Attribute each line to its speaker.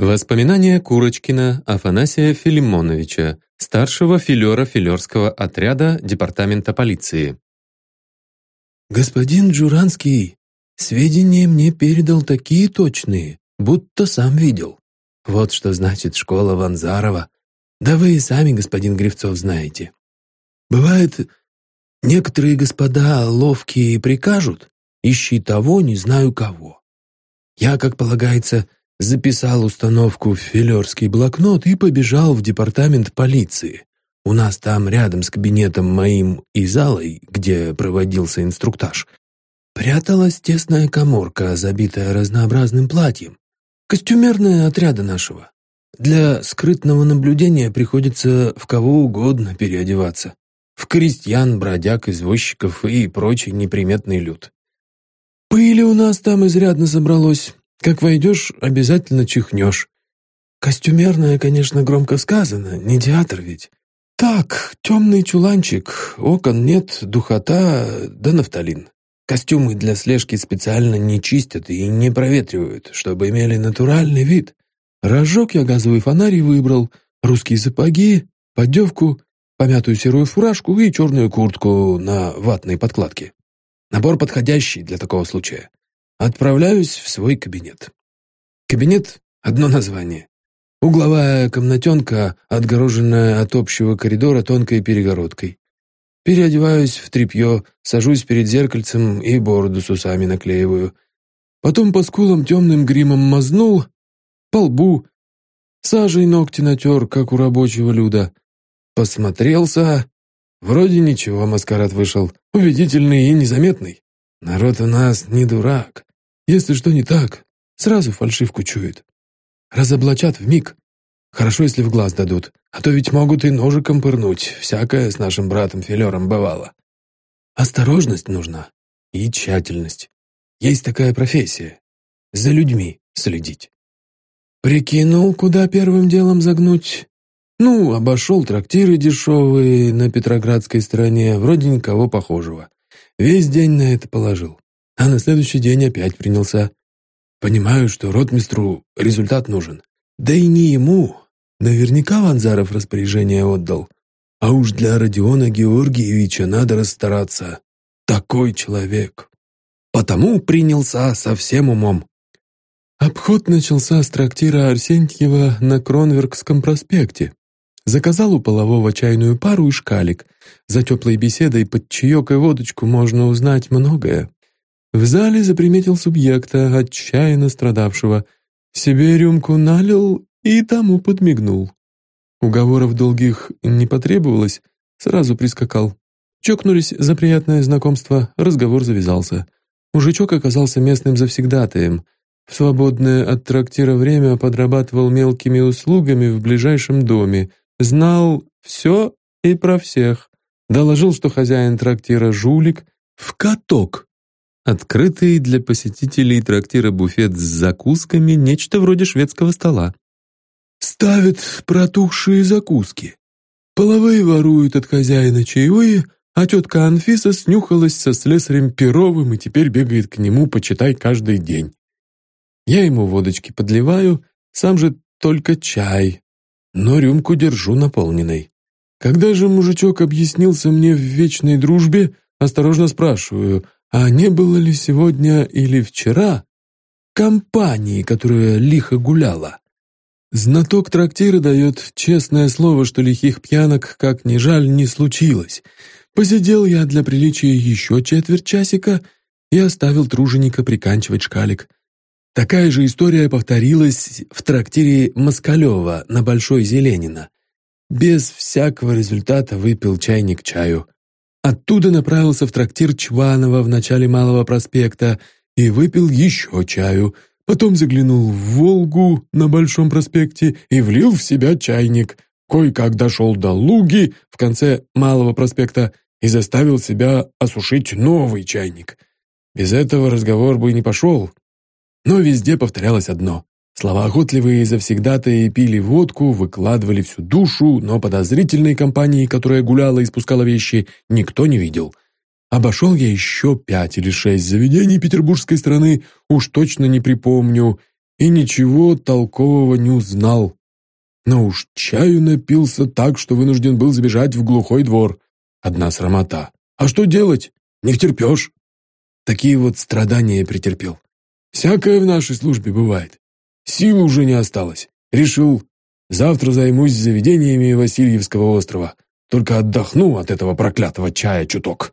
Speaker 1: Воспоминания Курочкина Афанасия Филимоновича, старшего филера филерского отряда Департамента полиции.
Speaker 2: «Господин Джуранский, сведения мне передал такие точные, будто сам видел. Вот что значит школа Ванзарова. Да вы и сами, господин Гривцов, знаете. Бывает, некоторые господа ловкие прикажут, ищи того, не знаю кого. Я, как полагается, записал установку в филерский блокнот и побежал в департамент полиции. У нас там, рядом с кабинетом моим и залой, где проводился инструктаж, пряталась тесная коморка, забитая разнообразным платьем. Костюмерная отряда нашего. Для скрытного наблюдения приходится в кого угодно переодеваться. В крестьян, бродяг, извозчиков и прочий неприметный люд. Пыли у нас там изрядно собралось. Как войдешь, обязательно чихнешь. Костюмерная, конечно, громко сказано, не театр ведь. Так, темный чуланчик, окон нет, духота да нафталин. Костюмы для слежки специально не чистят и не проветривают, чтобы имели натуральный вид. Рожок я газовый фонарь выбрал, русские сапоги, поддевку, помятую серую фуражку и черную куртку на ватной подкладке. Набор подходящий для такого случая. Отправляюсь в свой кабинет. Кабинет — одно название. Угловая комнатенка, отгороженная от общего коридора тонкой перегородкой. Переодеваюсь в тряпье, сажусь перед зеркальцем и бороду с усами наклеиваю. Потом по скулам темным гримом мазнул, по лбу, сажей ногти натер, как у рабочего люда. Посмотрелся, вроде ничего, маскарад вышел, убедительный и незаметный. Народ у нас не дурак. Если что не так, сразу фальшивку чует. Разоблачат в миг. Хорошо, если в глаз дадут, а то ведь могут и ножиком пырнуть. Всякое с нашим братом Филером бывало. Осторожность нужна и тщательность. Есть такая профессия. За людьми следить. Прикинул, куда первым делом загнуть. Ну, обошел трактиры дешевые на Петроградской стороне, вроде никого похожего. Весь день на это положил а на следующий день опять принялся. Понимаю, что ротмистру результат нужен. Да и не ему. Наверняка Ванзаров распоряжение отдал. А уж для Родиона Георгиевича надо расстараться. Такой человек. Потому принялся со всем умом. Обход начался с трактира Арсентьева на Кронверкском проспекте. Заказал у полового чайную пару и шкалик. За теплой беседой под чаек и водочку можно узнать многое. В зале заприметил субъекта, отчаянно страдавшего. Себе рюмку налил и тому подмигнул. Уговоров долгих не потребовалось, сразу прискакал. Чокнулись за приятное знакомство, разговор завязался. Мужичок оказался местным завсегдатаем. В свободное от трактира время подрабатывал мелкими услугами в ближайшем доме. Знал все и про всех. Доложил, что хозяин трактира жулик в каток Открытый для посетителей трактира буфет с закусками, нечто вроде шведского стола. Ставят протухшие закуски. Половые воруют от хозяина чаевые, а тетка Анфиса снюхалась со слесарем Перовым и теперь бегает к нему, почитай, каждый день. Я ему водочки подливаю, сам же только чай, но рюмку держу наполненной. Когда же мужичок объяснился мне в вечной дружбе, осторожно спрашиваю — а не было ли сегодня или вчера компании, которая лихо гуляла? Знаток трактира дает честное слово, что лихих пьянок, как ни жаль, не случилось. Посидел я для приличия еще четверть часика и оставил труженика приканчивать шкалик. Такая же история повторилась в трактире Москалева на Большой Зеленина. Без всякого результата выпил чайник чаю. Оттуда направился в трактир Чванова в начале Малого проспекта и выпил еще чаю. Потом заглянул в «Волгу» на Большом проспекте и влил в себя чайник. Кое-как дошел до «Луги» в конце Малого проспекта и заставил себя осушить новый чайник. Без этого разговор бы не пошел. Но везде повторялось одно. Словоохотливые завсегдатые пили водку, выкладывали всю душу, но подозрительной компании, которая гуляла и спускала вещи, никто не видел. Обошел я еще пять или шесть заведений петербургской страны, уж точно не припомню, и ничего толкового не узнал. Но уж чаю напился так, что вынужден был забежать в глухой двор. Одна срамота. А что делать? Не втерпешь. Такие вот страдания претерпел. Всякое в нашей службе бывает. Сил уже не осталось. Решил, завтра займусь заведениями Васильевского острова. Только отдохну от этого проклятого чая чуток.